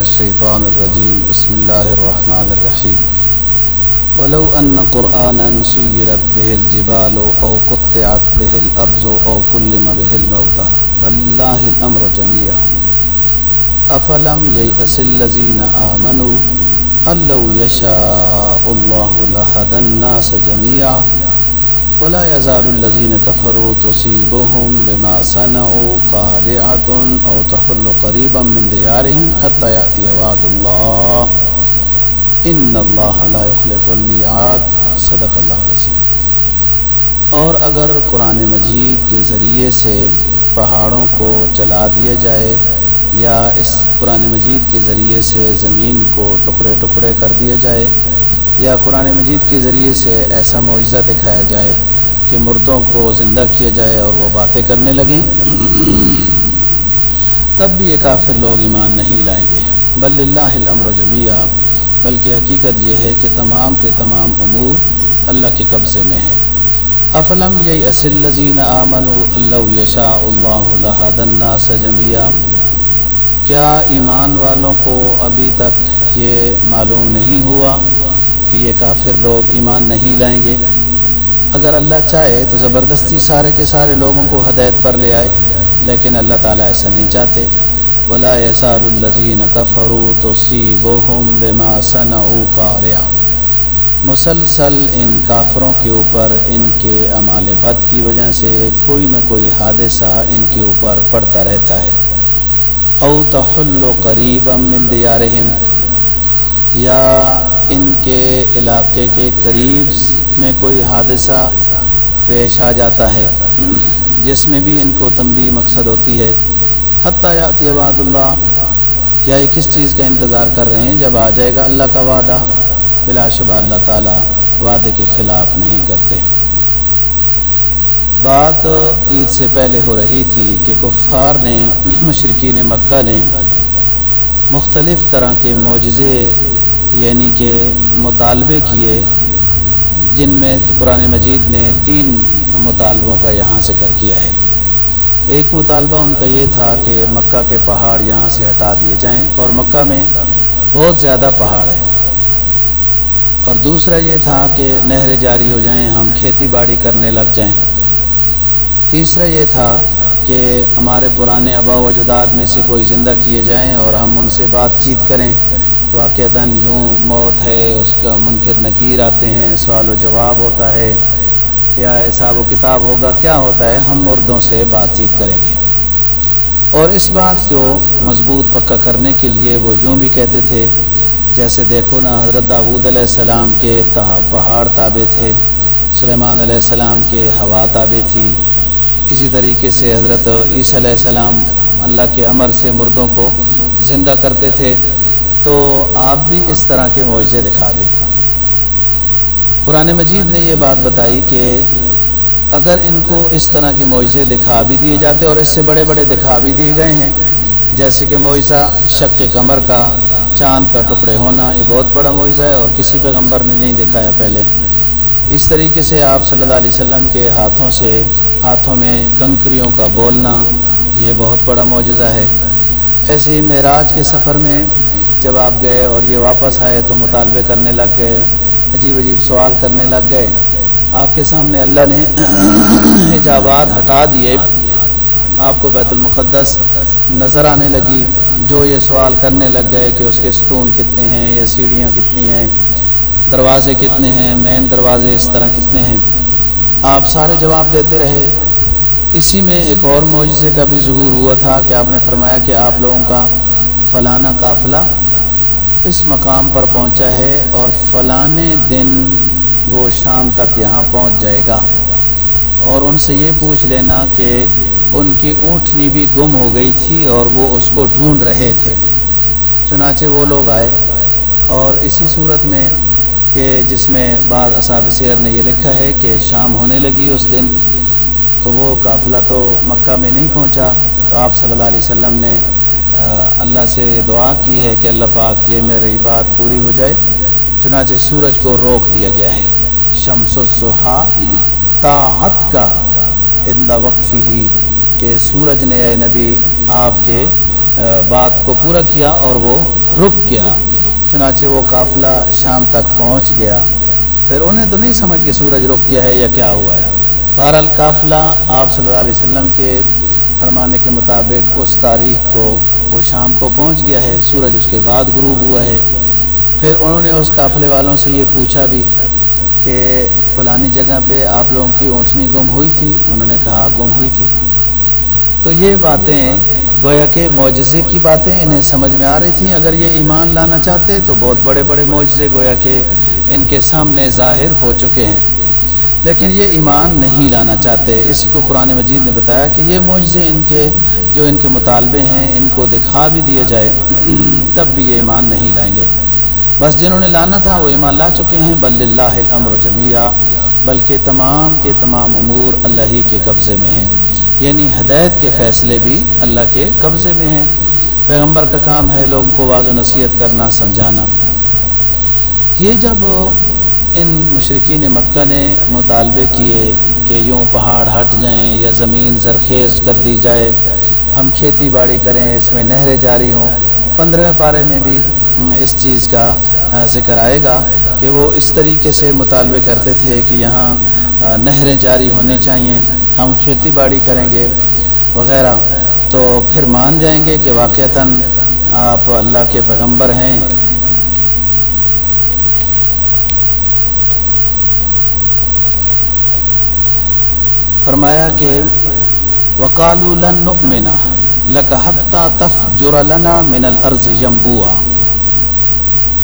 الشيطان الرجيم بسم الله الرحمن الرحيم ولو أن قرآنا سيرت به الجبال أو قطعت به الأرض أو كلم به الموتى بل الأمر جميعا أفلم ييأس الذين آمنوا أن لو يشاء الله لهدى الناس جميعا ولا يزال الذين كفروا تصيبهم بما صنعوا قارعة أو تحل قريبا من ديارهم حتى يأتي وعد الله. ان اللہ لا يخلف الميعاد. صدق اللہ العظیم اور اگر قرآن مجید کے ذریعے سے پہاڑوں کو چلا دیا جائے یا اس قرآن مجید کے ذریعے سے زمین کو ٹکڑے ٹکڑے کر دیا جائے یا قرآن مجید کے ذریعے سے ایسا معجزہ دکھایا جائے کہ مردوں کو زندہ کیا جائے اور وہ باتیں کرنے لگیں۔ تب بھی یہ کافر لوگ ایمان نہیں لائیں گے۔ بل اللہ الامر جمیہ بلکہ حقیقت یہ ہے کہ تمام کے تمام امور اللہ کے قبضے میں ہے افلم یہی اصل لذین آمن اللہ یشاء اللہ الناس جمیہ کیا ایمان والوں کو ابھی تک یہ معلوم نہیں ہوا؟ کہ یہ کافر لوگ ایمان نہیں لائیں گے۔ اگر اللہ چاہے تو زبردستی سارے کے سارے لوگوں کو ہدایت پر لے آئے، لیکن اللہ تعالیٰ ایسا نہیں چاہتے۔ ولا يزال الذين كفروا تصيبهم بما صنعوا مسلسل ان کافروں کے اوپر، ان کے اعمال بد کی وجہ سے کوئی نہ کوئی حادثہ ان کے اوپر پڑتا رہتا ہے۔ او تحل قریبا من دیارہم یا ان کے علاقے کے قریب میں کوئی حادثہ پیش آ جاتا ہے، جس میں بھی ان کو تنبی مقصد ہوتی ہے۔ حتیٰ یاتی عباد اللہ کیا یہ کس چیز کا انتظار کر رہے ہیں؟ جب آ جائے گا اللہ کا وعدہ، بلا شبہ اللہ تعالیٰ وعدے کے خلاف نہیں کرتے۔ بات عید سے پہلے ہو رہی تھی کہ کفار نے مشرقین مکہ نے مختلف طرح کے معجزے یعنی کہ مطالبے کیے، جن میں قرآن مجید نے تین مطالبوں کا یہاں ذکر کیا ہے۔ ایک مطالبہ ان کا یہ تھا کہ مکہ کے پہاڑ یہاں سے ہٹا دیے جائیں اور مکہ میں بہت زیادہ پہاڑ ہیں۔ اور دوسرا یہ تھا کہ نہریں جاری ہو جائیں، ہم کھیتی باڑی کرنے لگ جائیں۔ تیسرا یہ تھا کہ ہمارے پرانے آبا و اجداد میں سے کوئی زندہ کیے جائیں اور ہم ان سے بات چیت کریں۔ واقعتاً یوں موت ہے، اس کا منکر نکیر آتے ہیں، سوال و جواب ہوتا ہے، یا حساب و کتاب ہوگا، کیا ہوتا ہے؟ ہم مردوں سے بات چیت کریں گے۔ اور اس بات کو مضبوط پکا کرنے کے لیے وہ یوں بھی کہتے تھے، جیسے دیکھو نا، حضرت داود علیہ السلام کے پہاڑ تابع تھے، سلیمان علیہ السلام کے ہوا تابع تھی۔ اسی طریقے سے حضرت عیسی علیہ السلام اللہ کے امر سے مردوں کو زندہ کرتے تھے۔ تو آپ بھی اس طرح کے معجزے دکھا دیں۔ قرآن مجید نے یہ بات بتائی کہ اگر ان کو اس طرح کے معجزے دکھا بھی دیے جاتے اور اس سے بڑے بڑے دکھا بھی دیے گئے ہیں، جیسے کہ معجزہ شک کمر کا چاند کا ٹکڑے ہونا، یہ بہت بڑا معجزہ ہے اور کسی پیغمبر نے نہیں دکھایا پہلے۔ اس طریقے سے آپ صلی اللہ علیہ وسلم کے ہاتھوں سے، ہاتھوں میں کنکریوں کا بولنا، یہ بہت بڑا معجزہ ہے۔ ایسے ہی معراج کے سفر میں جب آپ گئے اور یہ واپس آئے تو مطالبے کرنے لگ گئے، عجیب عجیب سوال کرنے لگ گئے۔ آپ کے سامنے اللہ نے حجابات ہٹا دیے۔ آپ کو بیت المقدس نظر آنے لگی۔ جو یہ سوال کرنے لگ گئے کہ اس کے ستون کتنے ہیں یا سیڑھیاں کتنی ہیں، دروازے کتنے ہیں، مین دروازے اس طرح کتنے ہیں۔ آپ سارے جواب دیتے رہے۔ اسی میں ایک اور معجزے کا بھی ظہور ہوا تھا کہ آپ نے فرمایا کہ آپ لوگوں کا فلانا قافلہ اس مقام پر پہنچا ہے اور فلانے دن وہ شام تک یہاں پہنچ جائے گا۔ اور ان سے یہ پوچھ لینا کہ ان کی اونٹنی بھی گم ہو گئی تھی اور وہ اس کو ڈھونڈ رہے تھے۔ چنانچہ وہ لوگ آئے اور اسی صورت میں کہ جس میں بعض اصاب سیر نے یہ لکھا ہے کہ شام ہونے لگی اس دن، تو وہ قافلہ تو مکہ میں نہیں پہنچا۔ تو آپ صلی اللہ علیہ وسلم نے اللہ سے دعا کی ہے کہ اللہ پاک یہ میری بات پوری ہو جائے۔ چنانچہ سورج کو روک دیا گیا ہے۔ شمس الضحا طاعت کا اندہ وقفی ہی کہ سورج نے اے نبی آپ کے بات کو پورا کیا اور وہ رک گیا۔ چنانچہ وہ قافلہ شام تک پہنچ گیا۔ پھر انہیں تو نہیں سمجھ کہ سورج رک گیا ہے یا کیا ہوا ہے۔ بہرحال قافلہ آپ صلی اللہ علیہ وسلم کے فرمانے کے مطابق اس تاریخ کو وہ شام کو پہنچ گیا ہے، سورج اس کے بعد غروب ہوا ہے۔ پھر انہوں نے اس قافلے والوں سے یہ پوچھا بھی کہ فلانی جگہ پہ آپ لوگوں کی اونٹنی گم ہوئی تھی؟ انہوں نے کہا، گم ہوئی تھی۔ تو یہ باتیں گویا کہ معجزے کی باتیں انہیں سمجھ میں آ رہی تھیں۔ اگر یہ ایمان لانا چاہتے تو بہت بڑے بڑے معجزے گویا کہ ان کے سامنے ظاہر ہو چکے ہیں۔ لیکن یہ ایمان نہیں لانا چاہتے۔ اسی کو قرآن مجید نے بتایا کہ یہ معجزے ان کے، جو ان کے مطالبے ہیں، ان کو دکھا بھی دیا جائے، تب بھی یہ ایمان نہیں لائیں گے۔ بس جنہوں نے لانا تھا، وہ ایمان لا چکے ہیں۔ بل اللہ الامر جمیہ بلکہ تمام کے تمام امور اللہ ہی کے قبضے میں ہیں۔ یعنی ہدایت کے فیصلے بھی اللہ کے قبضے میں ہیں۔ پیغمبر کا کام ہے لوگوں کو واضح نصیحت کرنا، سمجھانا۔ یہ جب ان مشرقین مکہ نے مطالبے کیے کہ یوں پہاڑ ہٹ جائیں یا زمین زرخیز کر دی جائے۔ ہم کھیتی باڑی کریں، اس میں نہریں جاری ہوں۔ پندرہ پارے میں بھی اس چیز کا ذکر آئے گا کہ وہ اس طریقے سے مطالبے کرتے تھے کہ یہاں نہریں جاری ہونی چاہیے ہم کھیتی باڑی کریں گے وغیرہ۔ تو پھر مان جائیں گے کہ واقعتاً آپ اللہ کے پیغمبر ہیں۔ فرمایا کہ وکال نؤمنا لک حتى تفجر لنا من الارض ينبوعا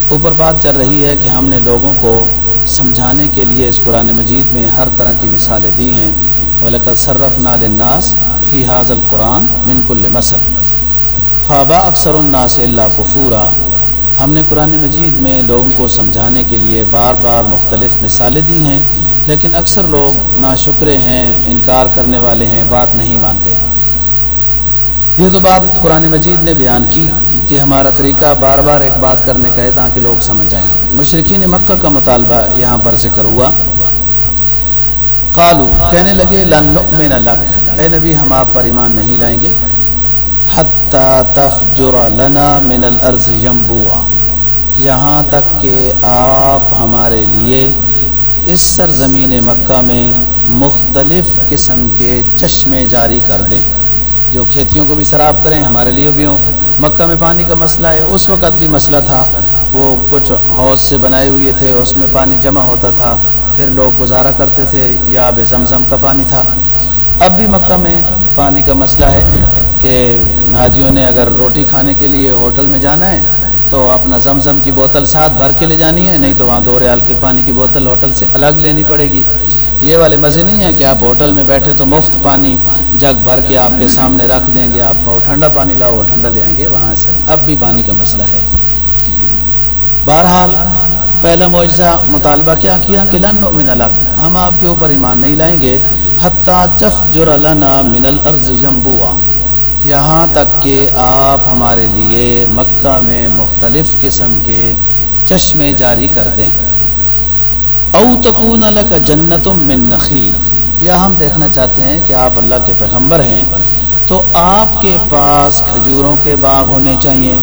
اوپر بات چل رہی ہے کہ ہم نے لوگوں کو سمجھانے کے لیے اس قرآن مجید میں ہر طرح کی مثالیں دی ہیں۔ وَلَقَدْ صَرَّفْنَا لِلنَّاسِ فِي هَذَا الْقُرْآنِ مِن كُلِّ مَثَلٍ۔ فَابَا اکثر النَّاسِ إِلَّا كُفُورًا ہم نے قرآن مجید میں لوگوں کو سمجھانے کے لیے بار بار مختلف مثالیں دی ہیں۔ لیکن اکثر لوگ ناشکرے ہیں، انکار کرنے والے ہیں، بات نہیں مانتے۔ یہ تو بات قرآن مجید نے بیان کی کہ ہمارا طریقہ بار بار ایک بات کرنے کا ہے تاکہ لوگ سمجھ جائیں۔ مشرقین مکہ کا مطالبہ یہاں پر ذکر ہوا۔ قالو کہنے لگے، لن نؤمن لک اے نبی، ہم آپ پر ایمان نہیں لائیں گے۔ حتی تفجر لنا من الارض ينبوعا یہاں تک کہ آپ ہمارے لیے اس سرزمین مکہ میں مختلف قسم کے چشمے جاری کر دیں۔ جو کھیتیوں کو بھی سراب کریں، ہمارے لیے بھی ہوں۔ مکہ میں پانی کا مسئلہ ہے۔ اس وقت بھی مسئلہ تھا۔ وہ کچھ حوض سے بنائے ہوئے تھے۔ اس میں پانی جمع ہوتا تھا۔ پھر لوگ گزارا کرتے تھے۔ یا اب زمزم کا پانی تھا۔ اب بھی مکہ میں پانی کا مسئلہ ہے کہ حاجیوں نے اگر روٹی کھانے کے لیے ہوٹل میں جانا ہے تو اپنا زمزم کی بوتل ساتھ بھر کے لے جانی ہے، نہیں تو وہاں دو ریال کے پانی کی بوتل ہوٹل سے الگ لینی پڑے گی۔ یہ والے مزے نہیں ہیں کہ آپ ہوٹل میں بیٹھے تو مفت پانی جگ بھر کے آپ کے سامنے رکھ دیں گے، آپ کو ٹھنڈا پانی لاؤ، وہ ٹھنڈا لے آئیں گے، وہاں سے۔ اب بھی پانی کا مسئلہ ہے۔ بہرحال، پہلا معجزہ مطالبہ کیا؟ کیا کہ لن من الگ ہم آپ کے اوپر ایمان نہیں لائیں گے، حتیٰ چف جر لنا من الارض یمبوا یہاں تک کہ آپ ہمارے لیے مکہ میں مختلف قسم کے چشمے جاری کر دیں۔ او تکون کا جنت من نخیل۔ یا ہم دیکھنا چاہتے ہیں کہ آپ اللہ کے پیغمبر ہیں، تو آپ کے پاس کھجوروں کے باغ ہونے چاہیے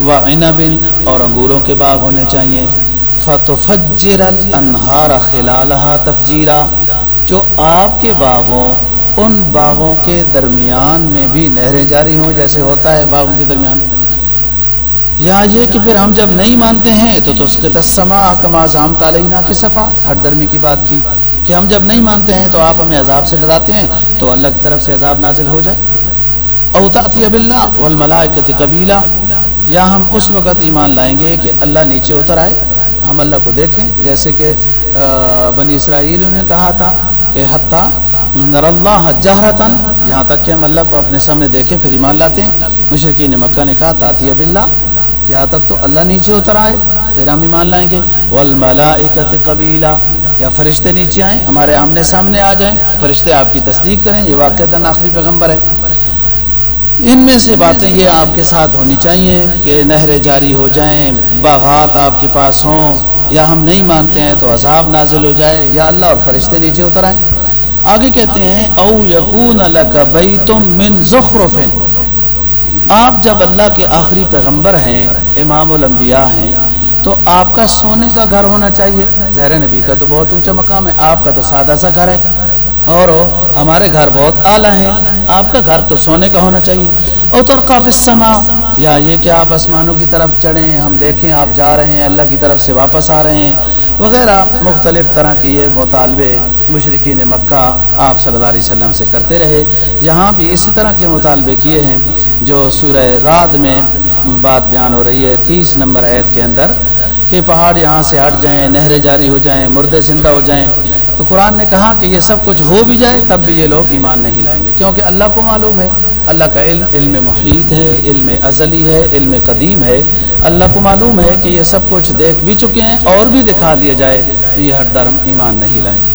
و عنبن اور انگوروں کے باغ ہونے چاہیے۔ فتفجر الانہار خلالہ تفجیرہ جو آپ کے باغوں ان باغوں کے درمیان میں بھی نہریں جاری ہوں، جیسے ہوتا ہے باغوں کے درمیان۔ یا یہ کہ پھر ہم جب نہیں مانتے ہیں، تو تسما کما زام تعلینا کی صفا۔ ہر درمی کی بات کی کہ ہم جب نہیں مانتے ہیں، تو آپ ہمیں عذاب سے ڈراتے ہیں، تو اللہ کی طرف سے عذاب نازل ہو جائے۔ اوتاطی اب اللہ والملائکت قبیلہ۔ یا ہم اس وقت ایمان لائیں گے کہ اللہ نیچے اتر آئے، ہم اللہ کو دیکھیں۔ جیسے کہ بنی اسرائیل نے کہا تھا کہ حتیٰ نر اللہ جہرتن یہاں تک کہ ہم اللہ کو اپنے سامنے دیکھیں، پھر ایمان لاتے ہیں۔ مشرقین مکہ نے کہا تاطی اب اللہ یہاں تک تو اللہ نیچے اتر آئے، پھر ہم ایمان لائیں گے۔ والملائکت قبیلہ یا فرشتے نیچے آئیں، ہمارے آمنے سامنے آ جائیں۔ فرشتے آپ کی تصدیق کریں، یہ واقع آخری پیغمبر ہے۔ ان میں سے باتیں یہ آپ کے ساتھ ہونی چاہیے کہ نہریں جاری ہو جائیں، باغات آپ کے پاس ہوں، یا ہم نہیں مانتے ہیں تو عذاب نازل ہو جائے، یا اللہ اور فرشتے نیچے اتر آئیں۔ آگے کہتے ہیں، او یقون بیتم من زخرف آپ جب اللہ کے آخری پیغمبر ہیں، امام الانبیاء ہیں، تو آپ کا سونے کا گھر ہونا چاہیے۔ زہر نبی کا تو بہت اونچا مقام ہے، آپ کا تو سادہ سا گھر ہے۔ اور ہمارے گھر بہت اعلیٰ ہیں، آپ کا گھر تو سونے کا ہونا چاہیے۔ اور تو کافی سما یا یہ کہ آپ آسمانوں کی طرف چڑھیں، ہم دیکھیں، آپ جا رہے ہیں، اللہ کی طرف سے واپس آ رہے ہیں۔ وغیرہ مختلف طرح کے یہ مطالبے مشرقین مکہ آپ صلی اللہ علیہ وسلم سے کرتے رہے۔ یہاں بھی اسی طرح کے مطالبے کیے ہیں جو سورہ رات میں بات بیان ہو رہی ہے۔ تیس نمبر عید کے اندر کہ پہاڑ یہاں سے ہٹ جائیں، نہریں جاری ہو جائیں، مردے زندہ ہو جائیں۔ تو قرآن نے کہا کہ یہ سب کچھ ہو بھی جائے تب بھی یہ لوگ ایمان نہیں لائیں گے، کیونکہ اللہ کو معلوم ہے۔ اللہ کا علم علم محیط ہے، علم ازلی ہے، علم قدیم ہے۔ اللہ کو معلوم ہے کہ یہ سب کچھ دیکھ بھی چکے ہیں اور بھی دکھا دیا جائے تو یہ ہر درم ایمان نہیں لائیں گے۔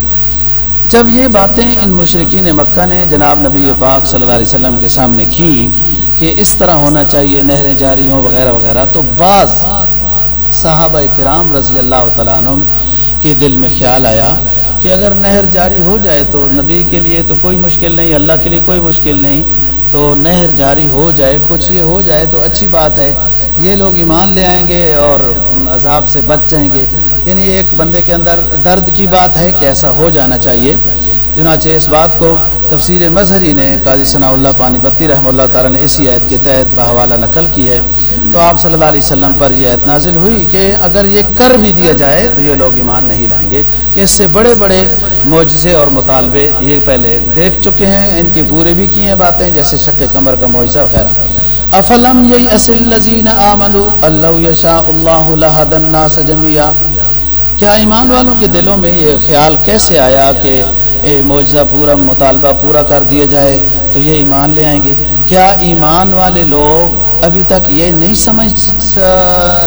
جب یہ باتیں ان مشرقین مکہ نے جناب نبی پاک صلی اللہ علیہ وسلم کے سامنے کی کہ اس طرح ہونا چاہیے، نہریں جاری ہوں وغیرہ وغیرہ، تو بعض صحابہ کرام رضی اللہ تعالیٰ عنہ کے دل میں خیال آیا کہ اگر نہر جاری ہو جائے تو نبی کے لیے تو کوئی مشکل نہیں، اللہ کے لیے کوئی مشکل نہیں۔ تو نہر جاری ہو جائے، کچھ یہ ہو جائے تو اچھی بات ہے۔ یہ لوگ ایمان لے آئیں گے اور عذاب سے بچ جائیں گے۔ یعنی ایک بندے کے اندر درد کی بات ہے کہ ایسا ہو جانا چاہیے۔ چنانچہ اس بات کو تفسیر مظہری نے قاضی ثناء اللہ پانی بتی رحمہ اللہ تعالیٰ نے اسی عید کے تحت بحوالہ نقل کی ہے۔ تو آپ صلی اللہ علیہ وسلم پر یہ عید نازل ہوئی کہ اگر یہ کر بھی دیا جائے تو یہ لوگ ایمان نہیں لائیں گے کہ اس سے بڑے بڑے معجزے اور مطالبے یہ پہلے دیکھ چکے ہیں، ان کی پورے بھی کی ہیں باتیں، جیسے شک کمر کا معجزہ وغیرہ۔ افلم یہی اصل لذین اللہ یشاء اللہ جمیا کیا ایمان والوں کے دلوں میں یہ خیال کیسے آیا کہ اے معجزہ پورا مطالبہ پورا کر دیا جائے؟ تو یہ ایمان لے آئیں گے۔ کیا ایمان والے لوگ ابھی تک یہ نہیں سمجھ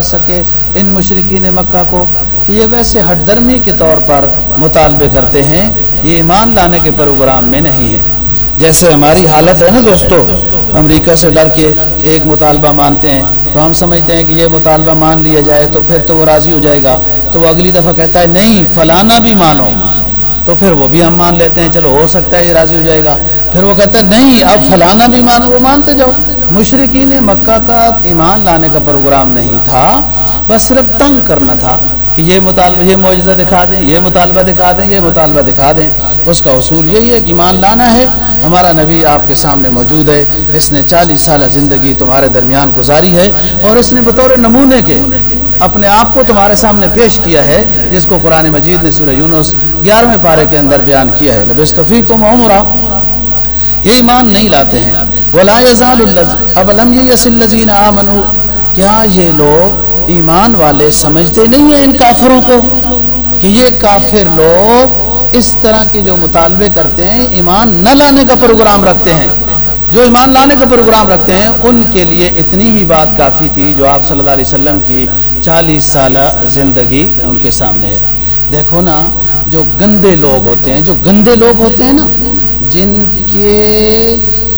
سکے ان مشرقین مکہ کو کہ یہ ویسے ہٹ درمی کے طور پر مطالبے کرتے ہیں۔ یہ ایمان لانے کے پروگرام میں نہیں ہے جیسے ہماری حالت ہے نا دوستو، امریکہ سے ڈر کے ایک مطالبہ مانتے ہیں۔ تو ہم سمجھتے ہیں کہ یہ مطالبہ مان لیا جائے تو پھر تو وہ راضی ہو جائے گا۔ تو وہ اگلی دفعہ کہتا ہے، نہیں فلانا بھی مانو۔ تو پھر وہ بھی ہم مان لیتے ہیں، چلو ہو سکتا ہے یہ راضی ہو جائے گا۔ پھر وہ کہتا ہے، نہیں، اب فلانا بھی مانو وہ مانتے جاؤ۔ مشرقین مکہ کا ایمان لانے کا پروگرام نہیں تھا، بس صرف تنگ کرنا تھا کہ یہ مطالبہ یہ معجزہ دکھا دیں، یہ مطالبہ دکھا دیں، یہ مطالبہ دکھا دیں۔ اس کا اصول یہی ہے کہ ایمان لانا ہے۔ ہمارا نبی آپ کے سامنے موجود ہے، اس نے چالیس سالہ زندگی تمہارے درمیان گزاری ہے اور اس نے بطور نمونے کے اپنے آپ کو تمہارے سامنے پیش کیا ہے، جس کو قرآن مجید نے سورہ یونس گیارہویں پارے کے اندر بیان کیا ہے۔ لبستفی کو معمرہ یہ ایمان نہیں لاتے ہیں۔ ولا یزال اب علم یہ آمنو کیا یہ لوگ ایمان والے سمجھتے نہیں ہیں ان کافروں کو؟ کہ یہ کافر لوگ اس طرح کے جو مطالبے کرتے ہیں، ایمان نہ لانے کا پروگرام رکھتے ہیں۔ جو ایمان لانے کا پروگرام رکھتے ہیں، ان کے لیے اتنی ہی بات کافی تھی جو آپ صلی اللہ علیہ وسلم کی چالیس سالہ زندگی ان کے سامنے ہے۔ دیکھو نا، جو گندے لوگ ہوتے ہیں، جو گندے لوگ ہوتے ہیں نا، جن کے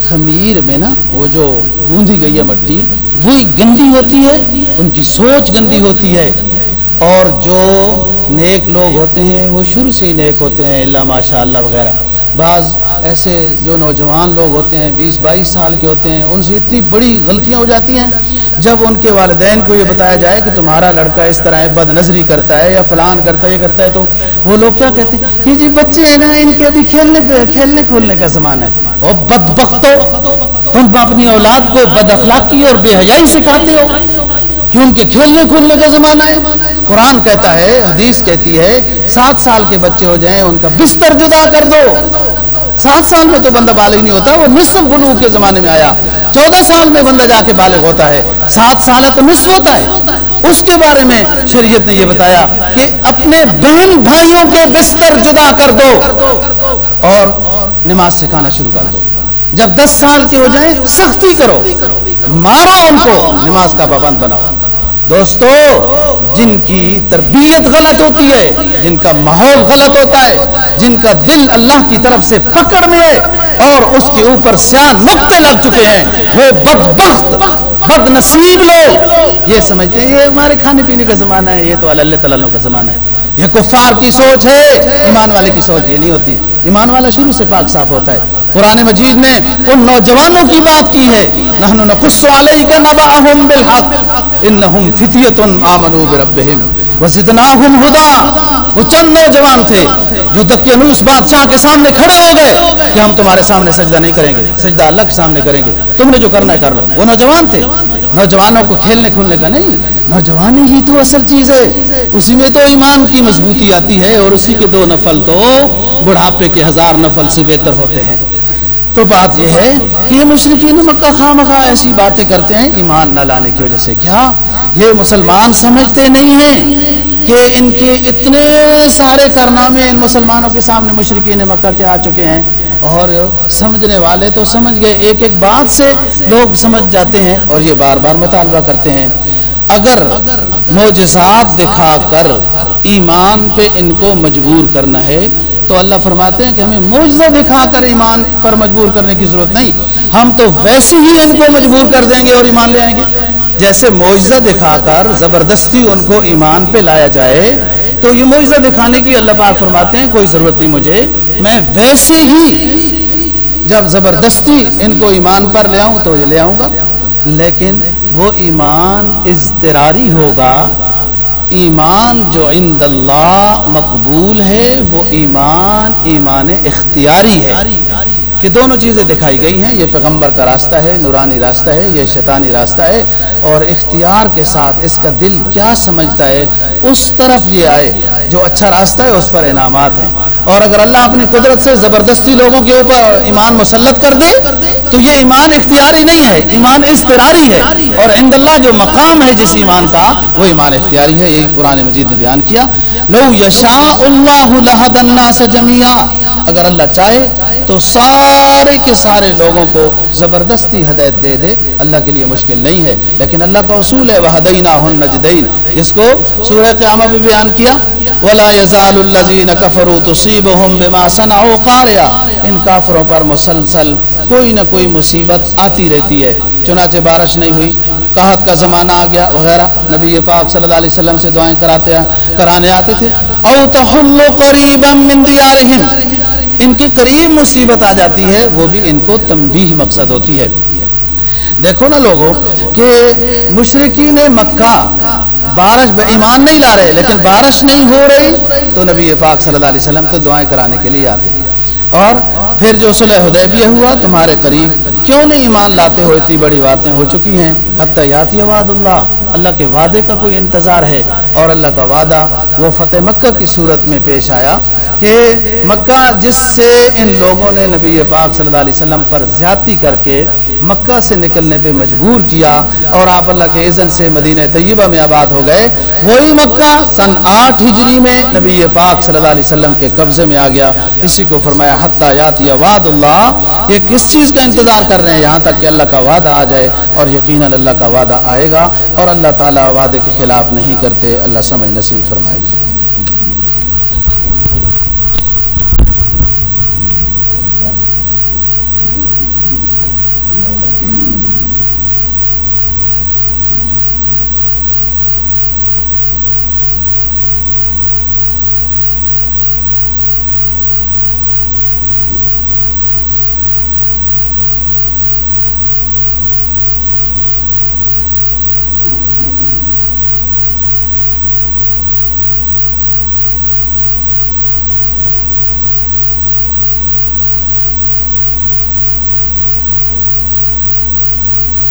خمیر میں نا، وہ جو گوندھی گئی ہے مٹی، وہی گندی ہوتی ہے، ان کی سوچ گندی ہوتی ہے۔ اور جو نیک لوگ ہوتے ہیں، وہ شروع سے ہی نیک ہوتے ہیں، اللہ ماشاء اللہ وغیرہ۔ بعض ایسے جو نوجوان لوگ ہوتے ہیں، بیس بائیس سال کے ہوتے ہیں، ان سے اتنی بڑی غلطیاں ہو جاتی ہیں۔ جب ان کے والدین کو یہ بتایا جائے کہ تمہارا لڑکا اس طرح بد نظری کرتا ہے یا فلان کرتا ہے، یہ کرتا ہے، تو وہ لوگ کیا کہتے ہیں؟ کہ جی بچے ہیں نا ان کے ابھی کھیلنے پہ، کھیلنے کھولنے کا زمانہ ہے۔ اور بد بختو تم اپنی اولاد کو بد اخلاقی اور بے حیائی سکھاتے ہو۔ کہ ان کے کھیلنے کھولنے کا زمانہ ہے۔ قرآن کہتا ہے، حدیث کہتی ہے، سات سال کے بچے ہو جائیں، ان کا بستر جدا کر دو۔ سات سال میں تو بندہ بالغ نہیں ہوتا، وہ نصف بلوغ کے زمانے میں آیا۔ چودہ سال میں بندہ جا کے بالغ ہوتا ہے۔ سات سال تو نصف ہوتا ہے۔ اس کے بارے میں شریعت نے یہ بتایا کہ اپنے بہن بھائیوں کے بستر جدا کر دو اور نماز سکھانا شروع کر دو۔ جب دس سال کے ہو جائیں، سختی کرو۔ مارو ان کو، نماز کا پابند بناؤ۔ دوستو، جن کی تربیت غلط ہوتی ہے، جن کا ماحول غلط ہوتا ہے، جن کا دل اللہ کی طرف سے پکڑ میں ہے اور اس کے اوپر سیان نقطے لگ چکے ہیں، وہ بدبخت بد نصیب لوگ۔ یہ سمجھتے ہیں، یہ ہمارے کھانے پینے کا زمانہ ہے، یہ تو اللہ تعالیٰ کا زمانہ ہے۔ یہ کفار کی سوچ ہے، ایمان والے کی سوچ یہ نہیں ہوتی۔ ایمان والا شروع سے پاک صاف ہوتا ہے۔ قرآن مجید نے ان نوجوانوں کی بات کی ہے۔ نحن نقص علیک نبأهم بالحق۔ انہم فتیت آمنوا بربہم وزدناہم ہدا۔ وہ چند نوجوان تھے جو دکیانوس بادشاہ کے سامنے کھڑے ہو گئے۔ کہ ہم تمہارے سامنے سجدہ نہیں کریں گے۔ سجدہ اللہ کے سامنے کریں گے۔ تم نے جو کرنا ہے کر لو۔ وہ نوجوان تھے۔ نوجوانوں کو کھیلنے کھولنے کا نہیں۔ نوجوانی ہی تو اصل چیز ہے۔ اسی میں تو ایمان کی مضبوطی آتی ہے اور اسی کے دو نفل تو بڑھاپے کے ہزار نفل سے بہتر ہوتے ہیں۔ تو بات یہ ہے کہ یہ مشرقین مکہ خواہ مخواہ ایسی باتیں کرتے ہیں، ایمان نہ لانے کی وجہ سے۔ کیا؟ یہ مسلمان سمجھتے نہیں ہیں کہ ان کے اتنے سارے کارنامے ان مسلمانوں کے سامنے مشرقین مکہ کے آ چکے ہیں۔ اور سمجھنے والے تو سمجھ گئے، ایک ایک بات سے لوگ سمجھ جاتے ہیں اور یہ بار بار مطالبہ کرتے ہیں۔ اگر معجزات دکھا کر ایمان پہ ان کو مجبور کرنا ہے تو اللہ فرماتے ہیں کہ ہمیں معجزہ دکھا کر ایمان پر مجبور کرنے کی ضرورت نہیں۔ ہم تو ویسے ہی ان کو مجبور کر دیں گے اور ایمان لے آئیں گے۔ جیسے معجزہ دکھا کر زبردستی ان کو ایمان پہ لایا جائے، تو یہ معجزہ دکھانے کی اللہ پاک فرماتے ہیں، کوئی ضرورت نہیں مجھے۔ میں ویسے ہی جب زبردستی ان کو ایمان پر لے آؤں تو یہ لے آؤں گا۔ لیکن وہ ایمان اضطراری ہوگا ایمان جو عند اللہ مقبول ہے وہ ایمان ایمان اختیاری ہے۔ کہ دونوں چیزیں دکھائی گئی ہیں۔ یہ پیغمبر کا راستہ ہے، نورانی راستہ ہے، یہ شیطانی راستہ ہے۔ اور اختیار کے ساتھ اس کا دل کیا سمجھتا ہے، اس طرف یہ آئے جو اچھا راستہ ہے، اس پر انعامات ہیں۔ اور اگر اللہ اپنی قدرت سے زبردستی لوگوں کے اوپر ایمان مسلط کر دے، تو یہ ایمان اختیاری نہیں ہے، ایمان استراری ہے۔ اور عند اللہ جو مقام ہے، جس ایمان کا، وہ ایمان اختیاری ہے۔ یہ قرآن مجید نے بیان کیا۔ لو یشا اللہ لہد الناس جميعا اگر اللہ چاہے تو سارے کے سارے لوگوں کو زبردستی ہدایت دے دے۔ اللہ کے لیے مشکل نہیں ہے۔ لیکن اللہ کا اصول ہے وہ ہدینہ نجدین جس کو سورہ قیامہ بھی بیان کیا، ولا يزال الذين كفروا تصيبهم بما صنعوا قارعا۔ ان کافروں پر مسلسل کوئی نہ کوئی مصیبت آتی رہتی ہے۔ چنانچہ بارش نہیں ہوئی، قحط کا زمانہ آ گیا وغیرہ۔ نبی پاک صلی اللہ علیہ وسلم سے دعائیں کراتے کرانے آتے تھے۔ او تحل قریبا من دیارہم ان کے قریب مصیبت آ جاتی ہے، وہ بھی ان کو تنبیہ مقصد ہوتی ہے۔ دیکھو نا لوگوں کہ مشرقین مکہ بارش ایمان نہیں لا رہے، لیکن بارش نہیں ہو رہی تو نبی پاک صلی اللہ علیہ وسلم تو دعائیں کرانے کے لیے آتے۔ اور پھر جو صلح حدیبیہ ہوا، تمہارے قریب کیوں نہیں ایمان لاتے ہو؟ اتنی بڑی باتیں ہو چکی ہیں۔ حتی یاتی وعد اللہ اللہ کے وعدے کا کوئی انتظار ہے۔ اور اللہ کا وعدہ وہ فتح مکہ کی صورت میں پیش آیا کہ مکہ جس سے ان لوگوں نے نبی پاک صلی اللہ علیہ وسلم پر زیادتی کر کے مکہ سے نکلنے پہ مجبور کیا اور آپ اللہ کے اذن سے مدینہ طیبہ میں آباد ہو گئے۔ وہی مکہ سن آٹھ ہجری میں نبی پاک صلی اللہ علیہ وسلم کے قبضے میں آ گیا۔ اسی کو فرمایا، حتیٰ یاتی وعد اللہ، یہ کس چیز کا انتظار کر رہے ہیں؟ یہاں تک کہ اللہ کا وعدہ آ جائے اور یقیناً اللہ کا وعدہ آئے گا اور اللہ تعالیٰ وعدے کے خلاف نہیں کرتے۔ اللہ سمجھ نصیب فرمائے گی۔